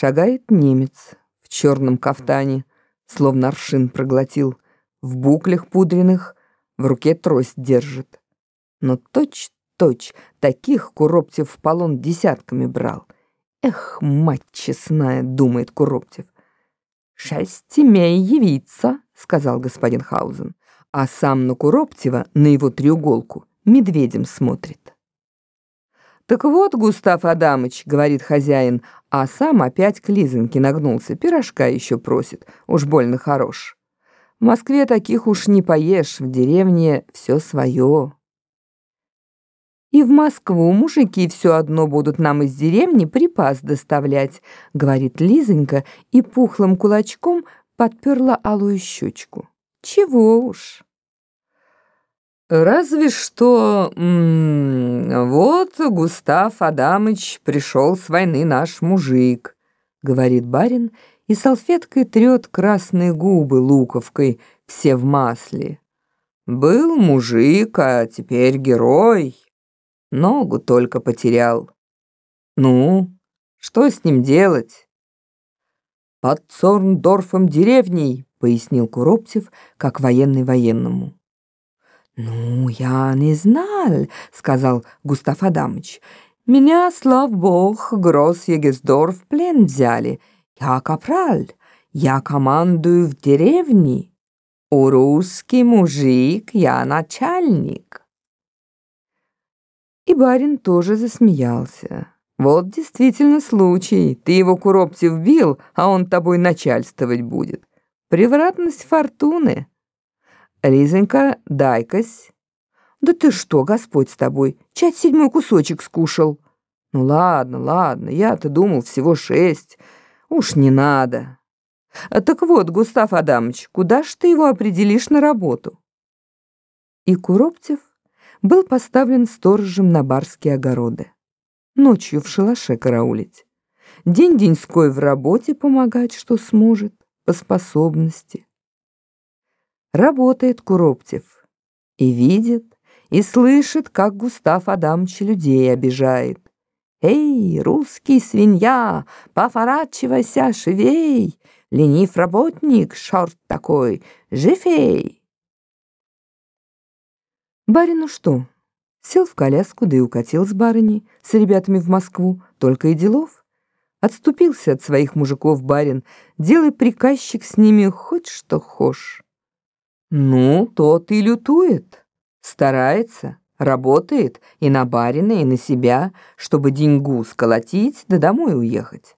Шагает немец в черном кафтане, словно аршин проглотил, в буклях пудренных, в руке трость держит. Но точь-точь таких Куроптев в полон десятками брал. Эх, мать честная, думает Куроптев. «Шесть имей явиться», — сказал господин Хаузен, а сам на Куроптева, на его треуголку, медведем смотрит. «Так вот, Густав Адамыч», — говорит хозяин, а сам опять к Лизоньке нагнулся, пирожка еще просит, уж больно хорош. В Москве таких уж не поешь, в деревне все свое. «И в Москву мужики все одно будут нам из деревни припас доставлять», — говорит Лизонька и пухлым кулачком подперла алую щечку. «Чего уж». Разве что... М -м, вот Густав Адамыч пришел с войны наш мужик, говорит барин, и салфеткой трет красные губы луковкой, все в масле. Был мужик, а теперь герой. Ногу только потерял. Ну, что с ним делать? Под Цорндорфом деревней, пояснил Куроптев, как военный военному. «Ну, я не знал», — сказал Густав Адамыч. «Меня, слав бог, Гросс-Егесдорф в плен взяли. Я капрал, я командую в деревне. У русский мужик, я начальник». И барин тоже засмеялся. «Вот действительно случай. Ты его Куроптев бил, а он тобой начальствовать будет. Превратность фортуны». Лизонька, дай-кась. Да ты что, Господь с тобой, чать седьмой кусочек скушал. Ну ладно, ладно, я-то думал всего шесть. Уж не надо. А так вот, Густав Адамович, куда ж ты его определишь на работу? И Куроптев был поставлен сторожем на барские огороды. Ночью в шалаше караулить. День-деньской в работе помогать, что сможет, по способности. Работает Куроптев. И видит, и слышит, как Густав Адамович людей обижает. «Эй, русский свинья, поворачивайся шевей! Ленив работник, шорт такой, живей!» Барину что? Сел в коляску, да и укатил с барыней, с ребятами в Москву, только и делов. Отступился от своих мужиков барин, делай приказчик с ними хоть что хошь. Ну, тот и лютует, старается, работает и на барина, и на себя, чтобы деньгу сколотить, да домой уехать.